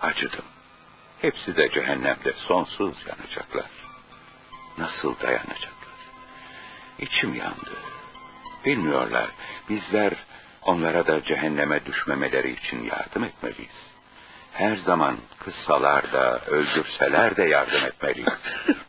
Acıdım. Hepsi de cehennemde sonsuz yanacaklar. Nasıl dayanacaklar? İçim yandı. Bilmiyorlar. Bizler onlara da cehenneme düşmemeleri için yardım etmeliyiz. Her zaman kıssalar da, öldürseler de yardım etmeliyiz.